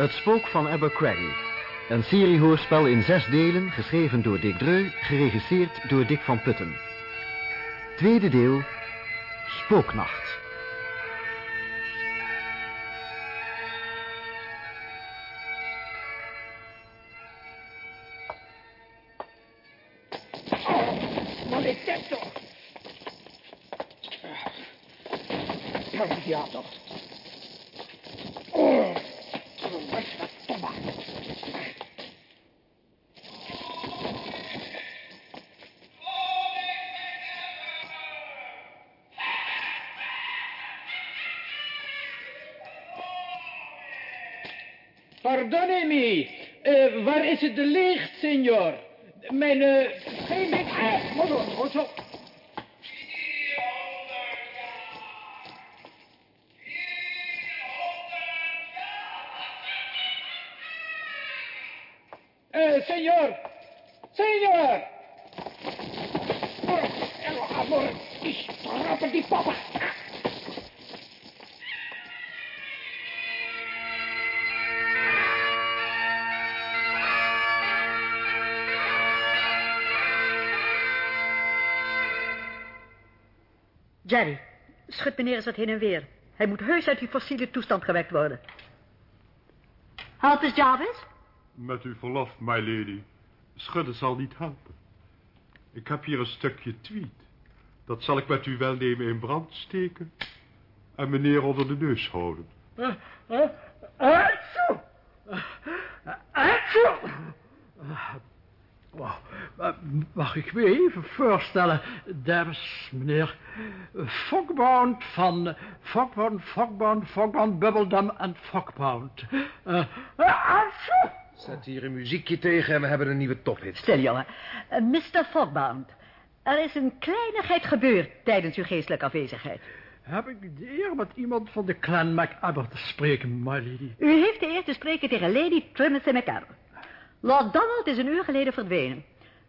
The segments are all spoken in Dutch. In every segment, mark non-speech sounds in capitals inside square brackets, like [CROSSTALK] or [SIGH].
Het Spook van Abercrombie. Een seriehoorspel in zes delen, geschreven door Dick Dreu, geregisseerd door Dick van Putten. Tweede deel, Spooknacht. Pardonnez-me, eh, waar is het de licht, senor? Mijn, eh, geen licht. Ah, moet op. Eh! Senor! Jerry, schud meneer eens wat heen en weer. Hij moet heus uit die fossiele toestand gewekt worden. Help eens, Jarvis. Met uw verlof, my lady. Schudden zal niet helpen. Ik heb hier een stukje tweed. Dat zal ik met uw welnemen in brand steken. En meneer onder de neus houden. Atso! Atso! Oh, eh, mag ik me even voorstellen, dames, meneer Fogbound van Fogbound, Fogbound, Fogbound, Bubbledum en Fogbound. Eh, Atso! Zet hier een muziekje tegen en we hebben een nieuwe tophit. Stil, jongen. Eh, Mr. Fogbound, er is een kleinigheid gebeurd tijdens uw geestelijke afwezigheid. heb ik de eer met iemand van de clan MacAbber te spreken, my lady? U heeft de eer te spreken tegen Lady Trimmerson McCarver. Lord Donald is een uur geleden verdwenen.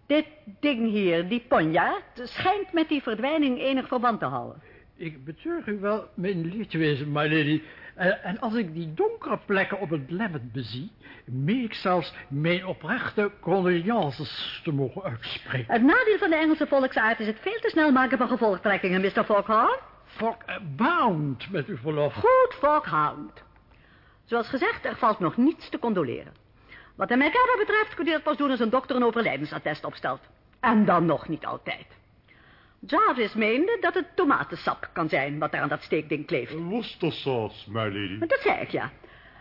Dit ding hier, die ponjaard, schijnt met die verdwijning enig verband te houden. Ik betreur u wel mijn lief te wezen, my lady. En, en als ik die donkere plekken op het lemmet bezie... meen ik zelfs mijn oprechte condolences te mogen uitspreken. Het nadeel van de Engelse volksaard is het veel te snel maken van gevolgtrekkingen, Mr. Foghorn. Fogbound, met uw verlof. Goed, Foghound. Zoals gezegd, er valt nog niets te condoleren. Wat de McAbber betreft kun je dat pas doen als een dokter een overlijdensattest opstelt. En dan nog niet altijd. Jarvis meende dat het tomatensap kan zijn wat er aan dat steekding kleeft. Worcestersaus, my lady. Dat zei ik, ja.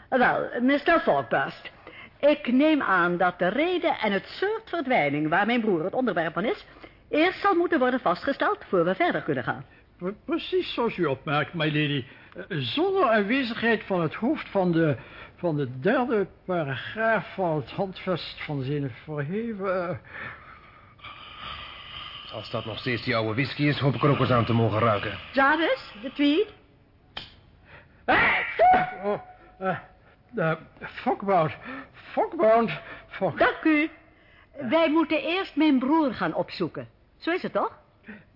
Wel, Mr. Fogburst. Ik neem aan dat de reden en het soort verdwijning waar mijn broer het onderwerp van is... eerst zal moeten worden vastgesteld voor we verder kunnen gaan. Pre- Precies zoals u opmerkt, my lady. Eh, Zonder aanwezigheid van het hoofd van de, van de derde paragraaf van het handvest van zijn verheven... eh, Als dat nog steeds die oude whisky is, hoop ik er ook eens aan te mogen ruiken. Jarvis, de tweet. Oh, eh, eh, Fogbound, Fogbound, Fog... Dank u. Wij moeten eerst mijn broer gaan opzoeken. Zo is het toch?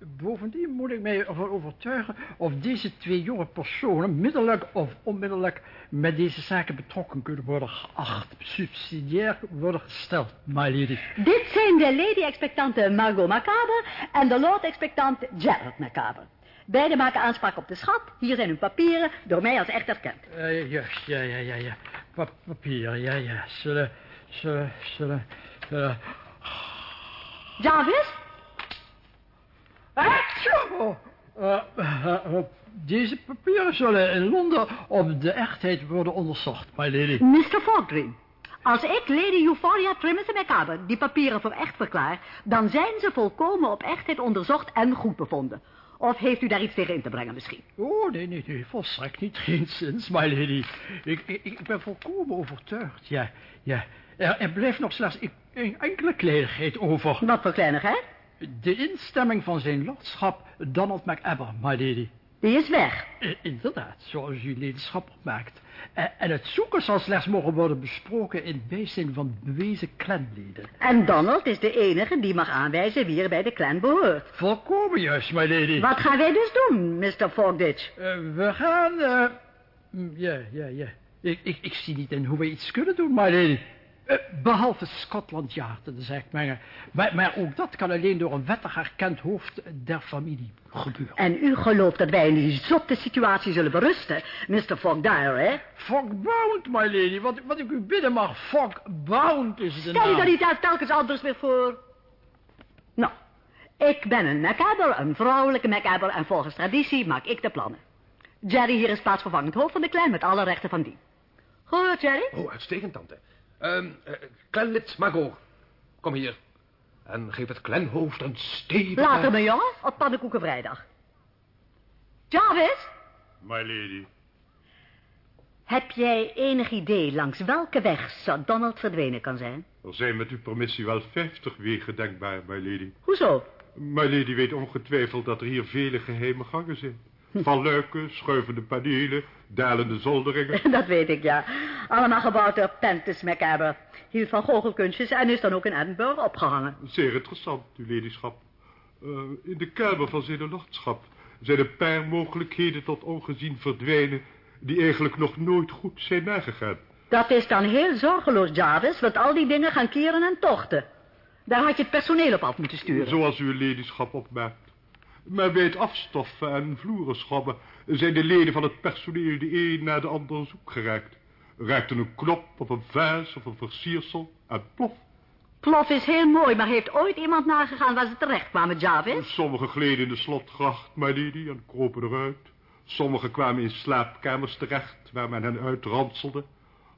Bovendien moet ik mij ervan overtuigen of deze twee jonge personen middelijk of onmiddellijk met deze zaken betrokken kunnen worden geacht, subsidiair worden gesteld, my lady. Dit zijn de lady-expectante Margot Macabre en de lord-expectant Gerald Macabre. Beiden maken aanspraak op de schat. Hier zijn hun papieren, door mij als echt erkend. Eh, juist, ja, ja, ja, ja. Pa papier, ja, ja. Zullen, zullen, zullen, zullen... Jarvis? Oh, eh, deze papieren zullen in Londen op de echtheid worden onderzocht, my lady. Mr. Fordring. Als ik Lady Euphoria Trimmers en Macabre die papieren voor echt verklaar... dan zijn ze volkomen op echtheid onderzocht en goed bevonden. Of heeft u daar iets tegen in te brengen misschien? Oh, nee, nee, nee, volstrekt niet, geen zins, my lady. Ik, ik, ik ben volkomen overtuigd, ja, ja. Er, er blijft nog slechts een, een enkele kleinigheid over. Wat voor kleinigheid? De instemming van zijn lordschap Donald MacAbber, my lady. Die is weg. Eh, inderdaad, zoals uw ledenschap opmaakt. En, en het zoeken zal slechts mogen worden besproken in bijzijn van bewezen clanleden. En Donald is de enige die mag aanwijzen wie er bij de clan behoort. Volkomen juist, my lady. Wat gaan wij dus doen, Mr. Fogditch? Eh, we gaan, eh, ja, ja, ja. Ik zie niet in hoe we iets kunnen doen, my lady. Eh, behalve Scotland Yard, dat zegt men. Maar, maar ook dat kan alleen door een wettig erkend hoofd der familie gebeuren. En u gelooft dat wij in die zotte situatie zullen berusten, Mr. Fogdire, hè? Fogbound, my lady. Wat, wat ik u bidden mag, Fogbound is de Stel je dan niet telkens anders weer voor? Nou, ik ben een Macabber, een vrouwelijke Macabber... en volgens traditie maak ik de plannen. Jerry hier is plaatsvervangend hoofd van de clan met alle rechten van die. Goed, Jerry? Oh, uitstekend, tante. Ehm eh, Clanlid Margot, kom hier. En geef het clanhoofd een stevige... Later, mijn jongen, op pannenkoekenvrijdag. Jarvis, My lady. heb jij enig idee langs welke weg Sir Donald verdwenen kan zijn? Er zijn met uw permissie wel vijftig wegen denkbaar, my lady. Hoezo? My lady weet ongetwijfeld dat er hier vele geheime gangen zijn. Van luiken, schuivende panelen, dalende zolderingen. [LAUGHS] Dat weet ik, ja. Allemaal gebouwd door Pentus Macabber. Hield van goochelkunstjes en is dan ook in Edinburgh opgehangen. Zeer interessant, uw ladyschap. Eh, in de kelder van zijn lordschap zijn een paar mogelijkheden tot ongezien verdwijnen... die eigenlijk nog nooit goed zijn nagegaan. Dat is dan heel zorgeloos, Jarvis, want al die dingen gaan keren en tochten. Daar had je het personeel op af moeten sturen. Zoals uw ladyschap opmerkt. Maar bij het afstoffen en vloeren schrobben... zijn de leden van het personeel de een na de ander zoek geraakt. Raakte een knop of een vaas of een versiersel en plof. Plof is heel mooi, maar heeft ooit iemand nagegaan waar ze terecht kwamen, Jarvis? Sommigen gleden in de slotgracht, my lady, en kropen eruit. Sommigen kwamen in slaapkamers terecht, waar men hen uitranselde.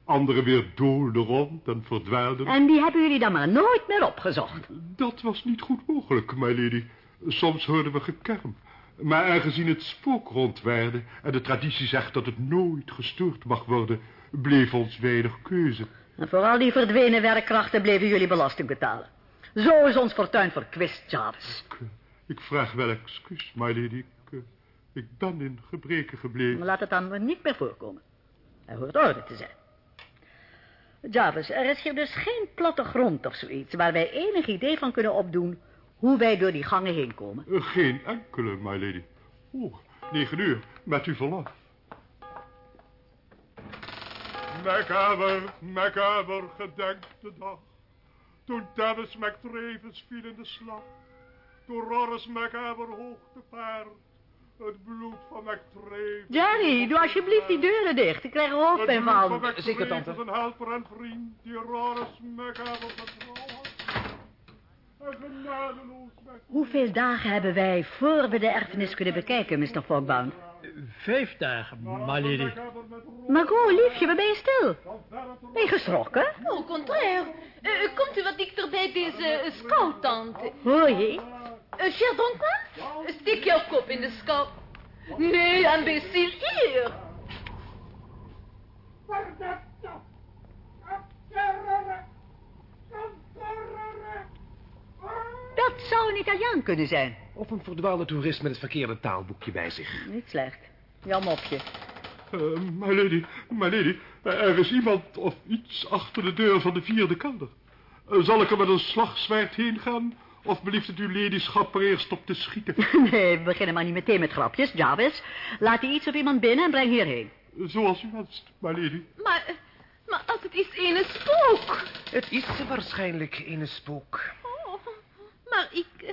Anderen weer doolden rond en verdwaalden. En die hebben jullie dan maar nooit meer opgezocht. Dat was niet goed mogelijk, my lady. Soms hoorden we gekerm. Maar aangezien het spook rondwaarde en de traditie zegt dat het nooit gestoord mag worden, bleef ons weinig keuze. En voor al die verdwenen werkkrachten bleven jullie belasting betalen. Zo is ons fortuin verkwist, Jarvis. Ik, eh, ik vraag wel excuus, my lady. Ik, eh, ik ben in gebreken gebleven. Maar laat het dan maar niet meer voorkomen. Er hoort orde te zijn. Jarvis, er is hier dus geen platte grond of zoiets... waar wij enig idee van kunnen opdoen... hoe wij door die gangen heen komen. Eh, Geen enkele, my lady. Oeh, negen uur, met uw verlof. Macaber, macaber, gedenk de dag. Toen Dennis McTravens viel in de slag. Toen Roris Macaber hoog te paard. Het bloed van McTravens. Jerry, doe alsjeblieft die deuren dicht. Ik krijg er Het hoofdpijn bloed van. van Zeker, tante. een helper en vriend die Roris Macaber had. En genadeloos werd Hoeveel dagen hebben wij voor we de erfenis kunnen bekijken, Mr. Fogbound? Vijf dagen, my lady. Macaber met Margot, liefje, waar ben je stil? Ben je geschrokken? Au contraire. Eh, eh, komt u wat dichter bij deze uh, scout-tante. Hoor je? Uh, cher steek jouw kop in de scout. Nee, imbécile, hier. Dat zou een Italiaan kunnen zijn. Of een verdwaalde toerist met het verkeerde taalboekje bij zich. Niet slecht. Jan mopje. Uh, my lady, my lady, er is iemand of iets achter de deur van de vierde kelder. Uh, zal ik er met een slagzwaard heen gaan? Of belieft het uw ladyschap er eerst op te schieten? [LAUGHS] Nee, we beginnen maar niet meteen met grapjes, Jarvis. Laat die iets of iemand binnen en breng hierheen. Zoals u wenst, my lady. Maar, eh, maar als het is ene spook. Het is waarschijnlijk een spook. Maar ik, eh,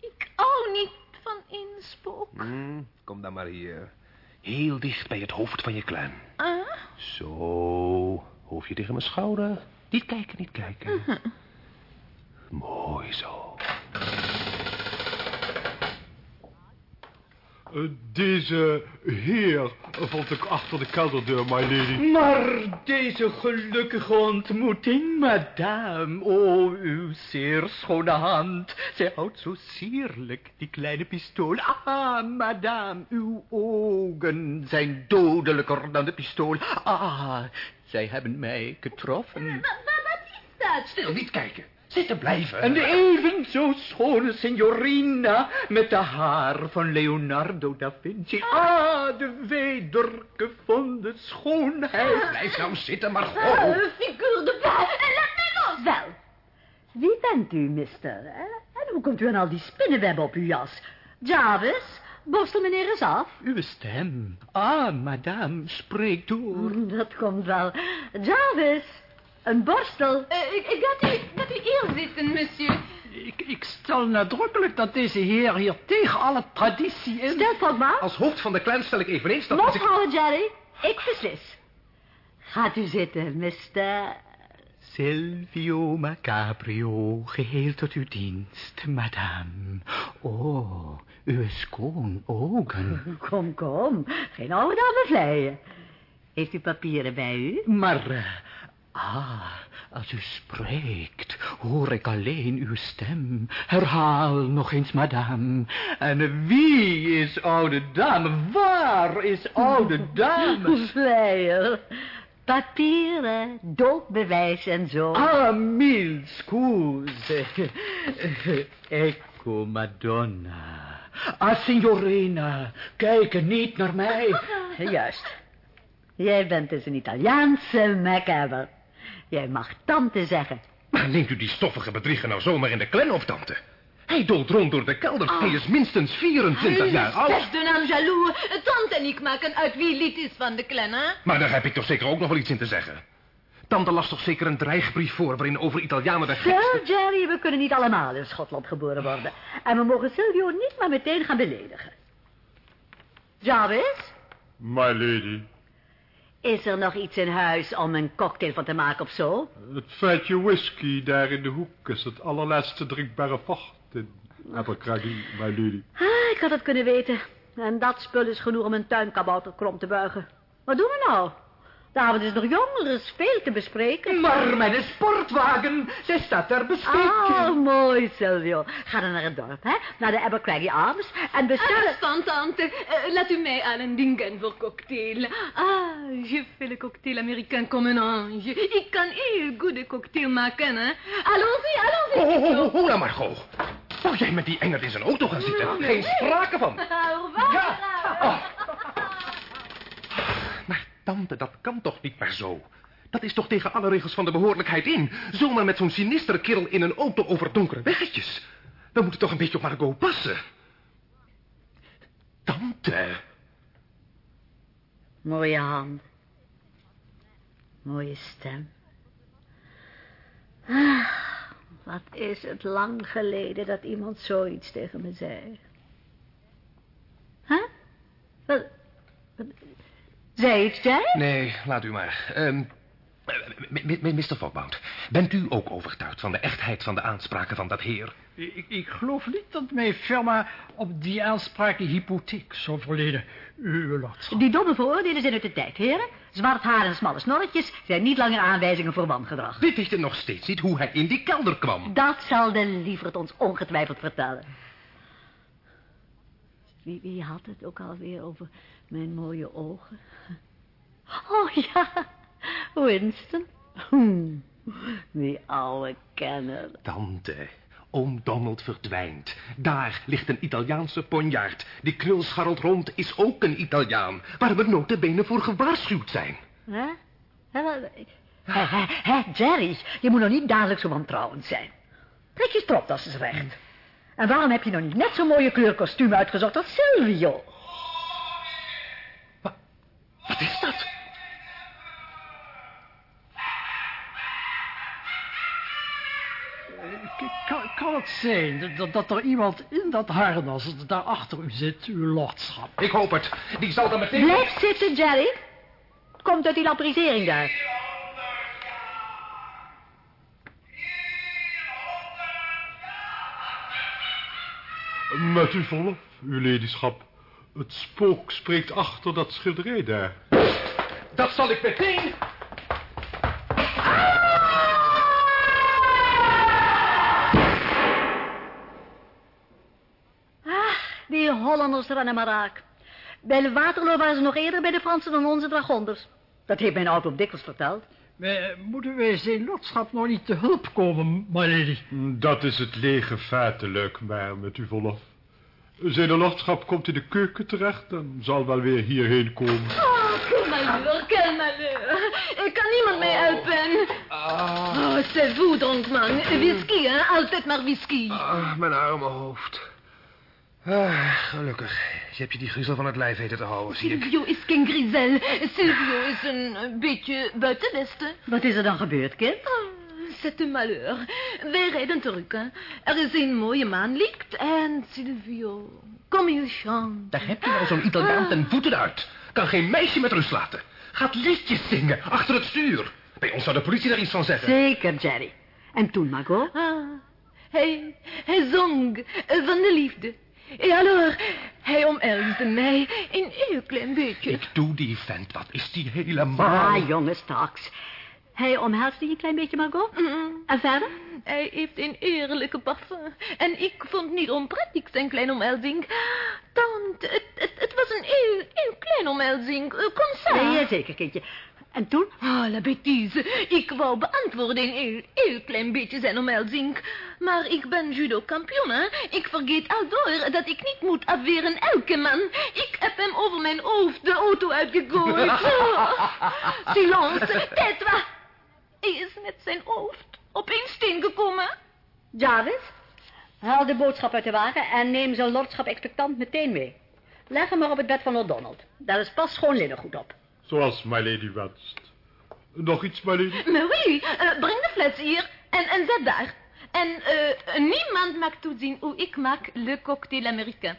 ik hou niet van een spook. Hmm, kom dan maar hier. Heel dicht bij het hoofd van je clan. Ah, Zo, hoofdje tegen mijn schouder. Niet kijken, niet kijken. Mooi zo. Deze heer vond ik achter de kelderdeur, my lady. Maar deze gelukkige ontmoeting, madame. O, uw zeer schone hand. Zij houdt zo sierlijk die kleine pistool. Ah, madame, uw ogen zijn dodelijker dan de pistool. Ah, zij hebben mij getroffen. maar, maar wat is dat? Stil, niet kijken. Zitten blijven. En de even zo schone signorina met de haar van Leonardo da Vinci. Ah, de wedergevonden schoonheid. Blijf nou zitten, maar Ah, go. figuur de bal. En laat mij los. Wel, wie bent u, mister? En hoe komt u aan al die spinnenwebben op uw jas? Jarvis, borstel meneer eens af. Uw stem. Ah, madame, spreek door. Dat komt wel. Jarvis, een borstel. Eh, ik, ik gaat, u, gaat u hier zitten, monsieur. Ik, ik stel nadrukkelijk dat deze heer hier tegen alle traditie in... Stel, Fogma. Als hoofd van de clan stel ik eveneens dat... Mond als ik... houden, Jerry. Ik beslis. Gaat u zitten, Mr. Silvio Macabrio, geheel tot uw dienst, madame. Oh, uw schoon ogen. [LAUGHS] Kom, kom. Geen oude dame vleien. Heeft u papieren bij u? Maar, eh, ah, als u spreekt, hoor ik alleen uw stem. Herhaal nog eens, madame. En wie is oude dame? Waar is oude dame? [LAUGHS] Vleier. Papieren, doodbewijs en zo. Ah, mille scuse. Ecco, madonna. Ah, signorina, kijk niet naar mij. [LAUGHS] Juist. Jij bent dus een Italiaanse macabre. Jij mag tante zeggen. Maar neemt u die stoffige bedrieger nou zomaar in de clan op, tante? Hij dolt rond door de kelder. Hij is minstens 24 jaar oud. Beste naam jaloux. Tante en ik maken uit wie lid is van de clan, hè? Maar daar heb ik toch zeker ook nog wel iets in te zeggen. Tante las toch zeker een dreigbrief voor... waarin over Italianen de gekste... Zo, Jerry, we kunnen niet allemaal in Schotland geboren worden. En we mogen Silvio niet maar meteen gaan beledigen. Jarvis, My lady, is er nog iets in huis om een cocktail van te maken of zo? het feitje whisky daar in de hoek is het allerlaatste drinkbare vocht in Abercrombie, my lady. Ah, ik had het kunnen weten. En dat spul is genoeg om een tuinkabouter krom te buigen. Wat doen we nou? De avond is nog jong, er is veel te bespreken. Maar mijn sportwagen, ze staat ter beschikking. Oh, mooi, Silvio. Ga dan naar het dorp, hè? Naar de Abercrombie Arms. En bestel... Instant, tante. Eh, laat u mij aan een dingen voor cocktail. Ah, je fais le cocktail américain comme un ange. Ik kan heel goede cocktail maken, hè? Allons-y, Ho, allons-y. ho, ho, ho, nou Margot. Zou jij met die engel in zijn auto gaan zitten? Geen sprake van. [LAUGHS] Au revoir. Ja. Oh. Maar tante, dat kan toch niet meer zo? Dat is toch tegen alle regels van de behoorlijkheid in? Zomaar met zo'n sinistere kerel in een auto over donkere weggetjes. We moeten toch een beetje op Margot passen. Tante. Mooie hand. Mooie stem. Ah, wat is het lang geleden dat iemand zoiets tegen me zei. Huh? Wat, wat, zei iets, jij? Nee, laat u maar. Ehm Mr. Fogbound, bent u ook overtuigd van de echtheid van de aanspraken van dat heer? Ik, ik geloof niet dat mijn firma op die aanspraken hypotheek zou verleden. Uw lordschap. Die domme veroordelen zijn uit de tijd, heren. Zwart haar en smalle snorretjes zijn niet langer aanwijzingen voor wangedrag. Dit weet je nog steeds niet hoe hij in die kelder kwam. Dat zal de lieverd ons ongetwijfeld vertellen. Wie, wie had het ook alweer over mijn mooie ogen? [LAUGHS] Oh ja, Winston. Hmm, die oude kenner. Tante, oom Donald verdwijnt. Daar ligt een Italiaanse ponjaard. Die knul scharrelt rond, is ook een Italiaan. Waar we notabene voor gewaarschuwd zijn. Hè? Hè, hè, hè, Jerry, je moet nog niet dadelijk zo wantrouwend zijn. Trek je stropdas eens recht. En waarom heb je nog niet net zo'n mooie kleurkostuum uitgezocht als Silvio? Kan, kan het zijn dat- dat, er iemand in dat harnas daar achter u zit, uw lordschap? Ik hoop het. Die zal dan meteen... Blijf zitten, Jerry. Het komt uit die lamperisering daar. Met uw verlof, uw ladyschap. Het spook spreekt achter dat schilderij daar. Dat zal ik meteen... Hollanders rennen maar raak. Bij de Waterloo waren ze nog eerder bij de Fransen dan onze dragonders. Dat heeft mijn auto op dikwijls verteld. Maar moeten wij zijn lordschap nog niet te hulp komen, my lady? Dat is het lege feitelijk, maar met uw verlof. Zijn de lordschap komt in de keuken terecht en zal wel weer hierheen komen. Oh, quel malheur, quel malheur. Ik kan niemand mee helpen. Oh, c'est vous, dronkman. Whisky, hè? Altijd maar whisky. Ah, mijn arme hoofd. Ah, gelukkig. Je hebt je die griezel van het lijf weten te houden, zie ik. Silvio is geen grizel. Silvio is een beetje buitenwesten. Wat is er dan gebeurd, kind? Ah, C'est un malheur. Wij rijden terug, hè. Er is een mooie maan liekt en Silvio... Kom il chante. Daar heb je nou zo'n Italiaan ten voeten uit. Kan geen meisje met rust laten. Gaat liedjes zingen, achter het stuur. Bij ons zou de politie daar iets van zeggen. Zeker, Jerry. En toen, Margot? Ah, hij, hij zong van de liefde. En alors, hij omhelsde mij een heel klein beetje. Ik doe die vent, wat is die helemaal... Ah, jongen, straks. Hij omhelste je een klein beetje, Margot? Mm, En verder? Hij heeft een eerlijke parfum. En ik vond niet onprettig zijn kleine omhelzing. Tante, het, het, het was een heel, heel klein omhelzing. Eh, Kom zo. Nee, zeker, kindje. En toen? Ah, la bêtise. Ik wou beantwoorden een heel, heel klein beetje zijn omhelzing. Maar ik ben judo-kampioen, hè. Ik vergeet al door dat ik niet moet afweren elke man. Ik heb hem over mijn hoofd de auto uitgegooid. [LAUGHS] [LAUGHS] Silence, tais-toi. Hij is met zijn hoofd op een steen gekomen. Jarvis, haal de boodschap uit de wagen en neem zijn lordschap expectant meteen mee. Leg hem maar op het bed van O'Donnell. Daar is pas schoon linnengoed op. Zoals my lady wenst. Nog iets, my lady? Maar oui, eh, breng de fles hier en, en zet daar. En eh, niemand mag toezien hoe ik maak le cocktail américain.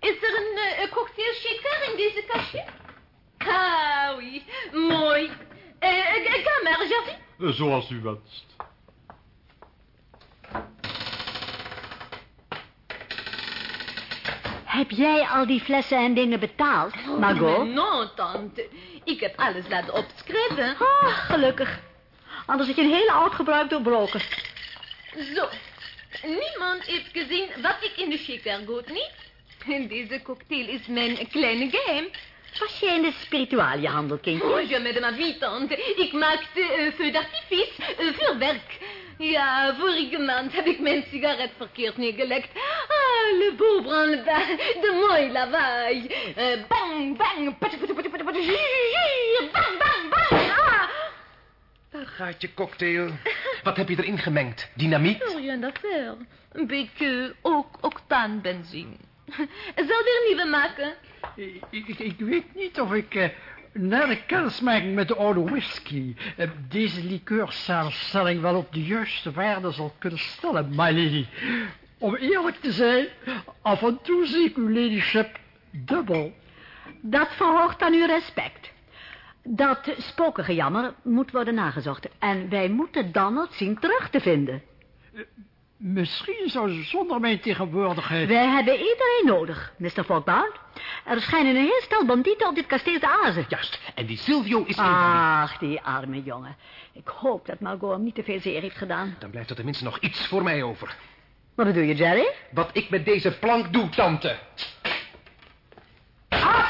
Is er een eh, cocktail shaker in deze kastje? Ah, oui, mooi. Ga maar, Javi. Zoals u wenst. Heb jij al die flessen en dingen betaald, Margot? Oh, Non, tante. Ik heb alles laten opschrijven. Ah, gelukkig. Anders had je een hele oud gebruik doorbroken. Zo. Niemand heeft gezien wat ik in de shaker goot, niet? En deze cocktail is mijn kleine geheim. Was jij in de spiritualiehandel, kindje? Oh, je met ma vie, tante. Ik maakte uh, feu d'artifice, uh, vuurwerk. Ja, vorige maand heb ik mijn sigaret verkeerd neergelegd. Ah, le beau branle-bas, de mooi lawaai. Uh, bang, bang, patu, patu, patu, patu, patu, bang, bang, bang. Ah. Daar gaat je cocktail. Wat heb je erin gemengd? Dynamiet? Rien d'affaire. Een beetje ook octaanbenzine. Zal weer nieuwe maken? Ik, ik, ik weet niet of ik eh, na de kennismaking met de oude whisky... eh, deze likeursamenstelling wel op de juiste waarde zal kunnen stellen, my lady. Om eerlijk te zijn, af en toe zie ik uw ladyship dubbel. Dat verhoogt aan uw respect. Dat spokengejammer moet worden nagezocht. En wij moeten Donald zien terug te vinden. Misschien zou ze zonder mijn tegenwoordigheid... Wij hebben iedereen nodig, Mr. Fogbound. Er schijnen een heel stel bandieten op dit kasteel te azen. Juist. En die Silvio is een van die. Ach, die arme jongen. Ik hoop dat Margot hem niet te veel zeer heeft gedaan. Dan blijft er tenminste nog iets voor mij over. Wat bedoel je, Jerry? Wat ik met deze plank doe, tante.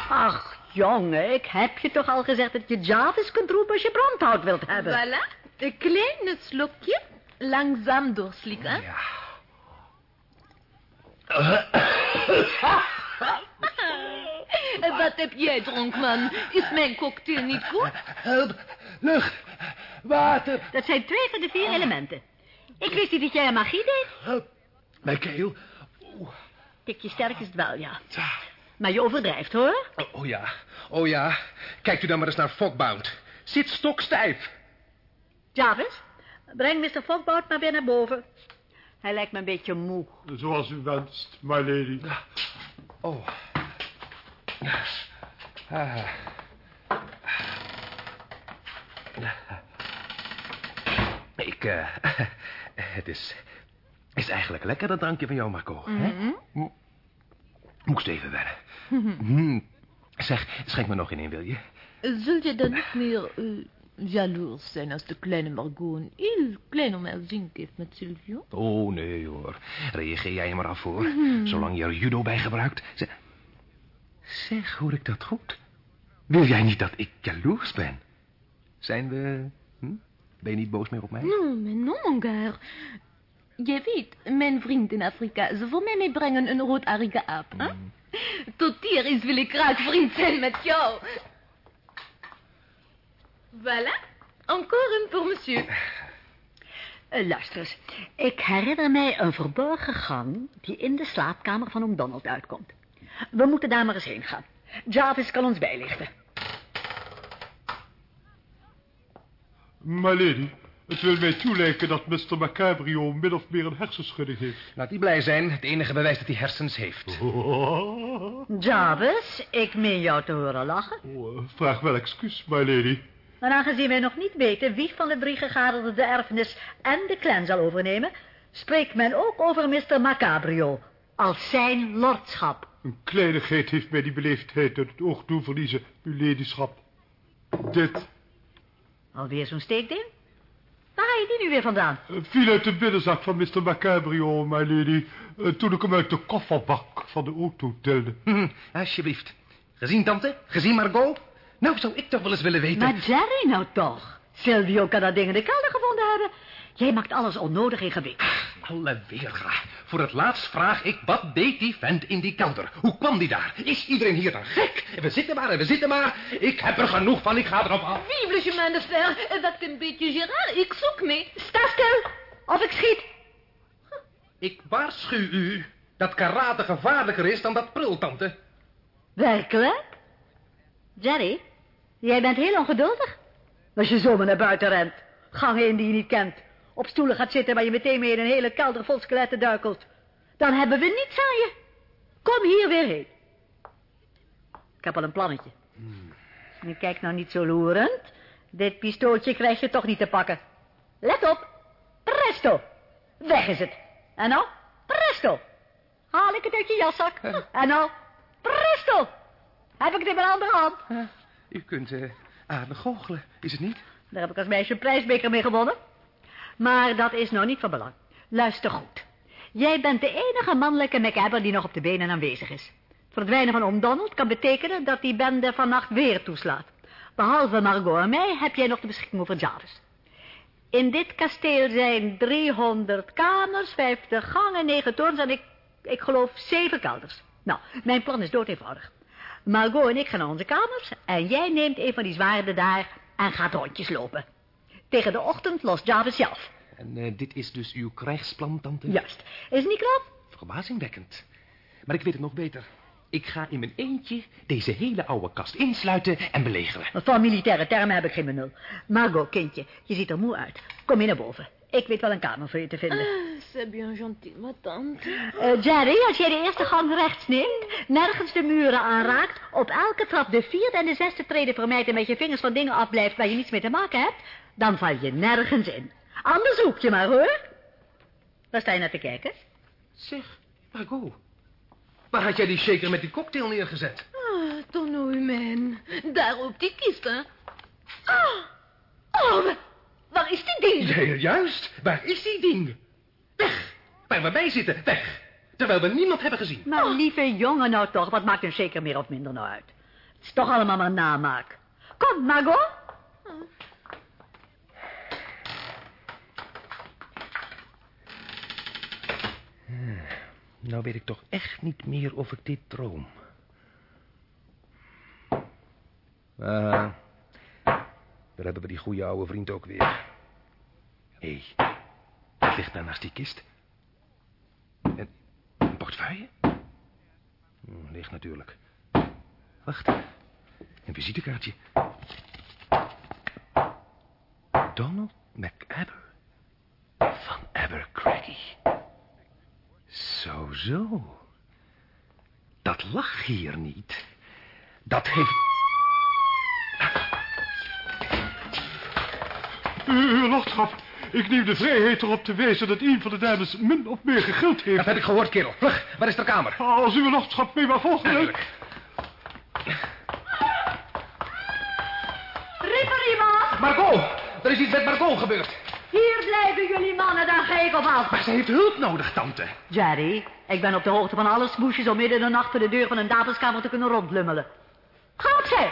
Ach, jongen, ik heb je toch al gezegd dat je Jarvis kunt roepen als je brandhout wilt hebben. Voilà. Een kleine slokje. Langzaam doorslikken. Ja. [LAUGHS] Wat heb jij, dronkman? Is mijn cocktail niet goed? Help. Lucht. Water. Dat zijn twee van de vier elementen. Ik wist niet dat jij aan magie deed. Help. Mijn keel. Tikje sterk is het wel, ja. Maar je overdrijft, hoor. Oh, oh ja. Oh ja. Kijkt u dan maar eens naar Fogbound. Zit stokstijf. Jarvis, breng Mr. Fogbout maar weer naar boven. Hij lijkt me een beetje moe. Zoals u wenst, my lady. Oh. Ah. Ik, eh... [LAUGHS] het is... is eigenlijk lekker, dat drankje van jou, Marco. hè? Mo- Moest even wennen. Mm. [LAUGHS] Zeg, schenk me nog in een, wil je? Zul je dan niet meer uh, jaloers zijn als de kleine Margot een heel klein omhelzing heeft met Silvio? Oh, nee hoor. Reageer jij maar af, hoor. Zolang je er judo bij gebruikt. Zeg, zeg, hoor ik dat goed? Wil jij niet dat ik jaloers ben? Zijn we... Hm? Ben je niet boos meer op mij? Non, mais non, mon gars. Je weet, mijn vriend in Afrika, ze voor mij meebrengen een roodharige aap, hè? Tot hier is wil ik graag vriend zijn met jou. Voilà. Encore een pour monsieur. Eh, luister eens. Ik herinner mij een verborgen gang die in de slaapkamer van oom Donald uitkomt. We moeten daar maar eens heen gaan. Jarvis kan ons bijlichten. My lady, het wil mij toelijken dat Mr. Macabrio min of meer een hersenschudding heeft. Laat die blij zijn. Het enige bewijs dat hij hersens heeft. Jarvis, ik meen jou te horen lachen. Oh, vraag wel excuus, my lady. Maar aangezien wij nog niet weten wie van de drie gegadigden de erfenis en de clan zal overnemen, spreekt men ook over Mr. Macabrio als zijn lordschap. Een kleinigheid heeft mij die beleefdheid uit het oog doen verliezen, uw ladyschap. Dit Alweer zo'n steekding? Waar haal je die nu weer vandaan? eh, viel uit de binnenzak van Mr. Macabrio, my lady, eh, toen ik hem uit de kofferbak van de auto tilde. Hm, alsjeblieft. Gezien, tante? Gezien, Margot? Nou, zou ik toch wel eens willen weten... Maar Jerry nou toch. Silvio kan dat ding in de kelder gevonden hebben. Jij maakt alles onnodig ingewikkeld. Alle weerga. Voor het laatst vraag ik, wat deed die vent in die kelder? Hoe kwam die daar? Is iedereen hier dan gek? We zitten maar en we zitten maar. Ik heb er genoeg van, ik ga erop af. Vive le chemin de fer. Wacht een beetje, Gerard. Ik zoek mee. Sta stil, of ik schiet. Ik waarschuw u dat karate gevaarlijker is dan dat prul, tante. Werkelijk? Jerry, jij bent heel ongeduldig. Als je zomaar naar buiten rent, gangen in die je niet kent, op stoelen gaat zitten waar je meteen mee in een hele kelder vol skeletten duikelt, dan hebben we niets aan je. Kom hier weer heen. Ik heb al een plannetje. Nu kijk nou niet zo loerend. Dit pistooltje krijg je toch niet te pakken. Let op. Presto. Weg is het. En nou, presto. Haal ik het uit je jaszak. En nou, presto. Heb ik het in mijn andere hand. U kunt eh aardig goochelen, is het niet? Daar heb ik als meisje een prijsbeker mee gewonnen. Maar dat is nou niet van belang. Luister goed. Jij bent de enige mannelijke MacAbber die nog op de benen aanwezig is. Het verdwijnen van oom Donald kan betekenen dat die bende vannacht weer toeslaat. Behalve Margot en mij heb jij nog de beschikking over Jarvis. In dit kasteel zijn 300 kamers, 50 gangen, 9 torens en ik, ik geloof 7 kelders. Nou, mijn plan is dood eenvoudig. Margot en ik gaan naar onze kamers en jij neemt een van die zwaarden daar en gaat rondjes lopen. Tegen de ochtend lost Jarvis zelf. En eh, dit is dus uw krijgsplan, tante? Juist. Is het niet knap? Verbazingwekkend. Maar ik weet het nog beter. Ik ga in mijn eentje deze hele oude kast insluiten en belegeren. Van militaire termen heb ik geen benul. Margot, kindje, je ziet er moe uit. Kom mee naar boven. Ik weet wel een kamer voor je te vinden. Ah, c'est bien gentil, ma tante. Eh, Jerry, als jij de eerste gang rechts neemt, nergens de muren aanraakt, op elke trap de vierde en de zesde treden vermijdt en met je vingers van dingen afblijft waar je niets mee te maken hebt, dan val je nergens in. Anders zoek je maar, hoor. Waar sta je naar te kijken? Zeg, Margot. Waar had jij die shaker met die cocktail neergezet? Ah, tonneau humain. Daar op die kist, hè. Ah, oh, wa- waar is die ding? Ja, juist. Waar is die ding? Weg. Waar we bij zitten, weg. Terwijl we niemand hebben gezien. Nou, lieve jongen nou toch, wat maakt een zeker meer of minder nou uit? Het is toch allemaal maar namaak. Kom, Margot. Nou weet ik toch echt niet meer of ik dit droom. Ah, daar hebben we die goede oude vriend ook weer. Hé, wat ligt daar naast die kist? Een, portefeuille? Hm, ligt natuurlijk. Wacht, een visitekaartje. Donald McAbber van Abercrombie. Zo, zo. Dat lag hier niet. Dat heeft... Uw, lordschap, ik neem de vrijheid erop te wijzen dat een van de dames min of meer gegild heeft. Dat heb ik gehoord, kerel. Vlug, waar is de kamer? Als uw lordschap mee maar volgen. Natuurlijk. Riep er iemand? Margot, er is iets met Margot gebeurd. Hier blijven jullie mannen, dan ga ik op af. Maar ze heeft hulp nodig, tante. Jerry, ik ben op de hoogte van alle smoesjes om midden in de nacht voor de deur van een dameskamer te kunnen rondlummelen. Ga opzij.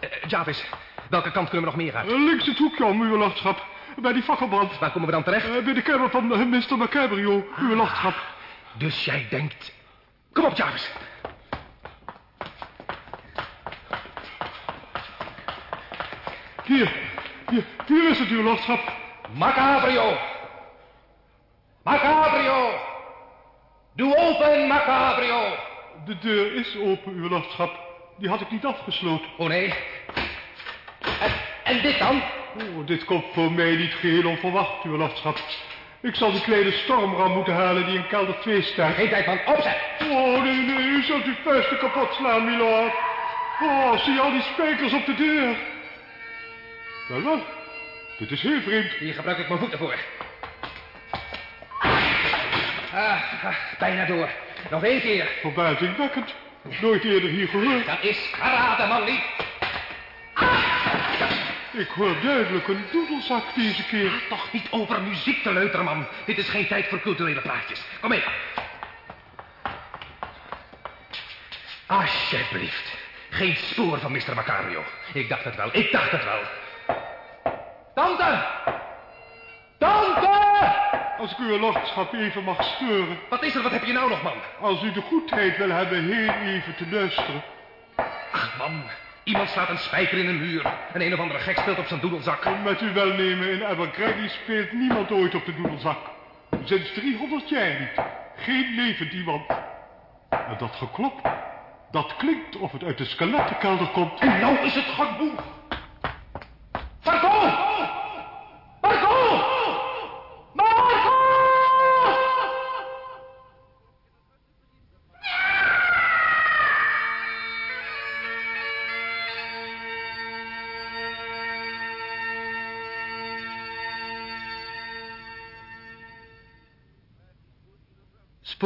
Eh, Jarvis, welke kant kunnen we nog meer uit? Links het hoekje om, uw lordschap. Bij die fakkelbrand. Waar komen we dan terecht? Eh, bij de kamer van eh, Mr. Macabrio, uw lordschap. Dus jij denkt... Kom op, Jarvis. Hier, hier, hier is het, uw lordschap. Macabrio. Macabrio. Doe open, Macabrio. de deur is open, uw lordschap. Die had ik niet afgesloten. Oh nee. En, en dit dan? Oh, dit komt voor mij niet geheel onverwacht, uw lordschap. Ik zal die kleine stormram moeten halen die in kelder 2 staat. Geen tijd van opzet. Oh, nee, nee, u zult uw vuisten kapot slaan, milord. Oh, zie al die spijkers op de deur. Wel, wel. Dit is heel vreemd. Hier gebruik ik mijn voeten voor. Ah, ah, bijna door. Nog één keer. Verbazingwekkend. Nooit eerder hier gehoord. Dat is karate, man lief. Ik hoor duidelijk een doedelzak deze keer. Toch niet over muziek te leuteren, man. Dit is geen tijd voor culturele praatjes. Kom mee. Alsjeblieft. Geen spoor van Mr. Macario. Ik dacht het wel, ik dacht het wel. Tante! Tante! Als ik uw lordschap even mag steuren. Wat is er, wat heb je nou nog, man? Als u de goedheid wil hebben heel even te luisteren. Ach, man. Iemand slaat een spijker in een muur. En een of andere gek speelt op zijn doedelzak. Met uw welnemen in Abercrombie speelt niemand ooit op de doedelzak. Sinds 300 jaar niet. Geen levend iemand. En dat geklop, dat klinkt of het uit de skelettenkelder komt. En nou is het geboeg.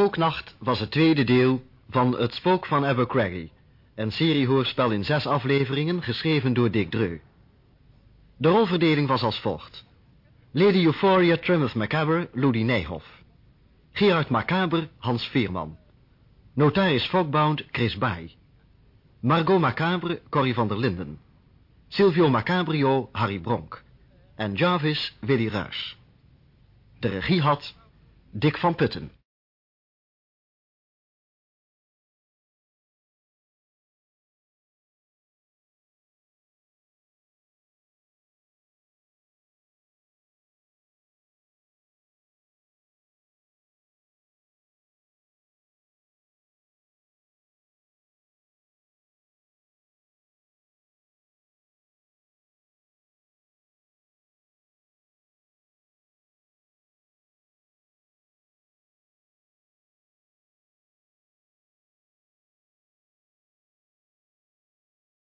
Spooknacht was het tweede deel van Het Spook van Abercrombie, een seriehoorspel in zes afleveringen geschreven door Dick Dreu. De rolverdeling was als volgt. Lady Euphoria Trimeth Macabre, Ludi Nijhoff. Gerard Macabre, Hans Veerman. Notaris Fogbound, Chris Baai. Margot Macabre, Corrie van der Linden. Silvio Macabrio, Harry Bronk. En Jarvis, Willy Ruys. De regie had Dick van Putten.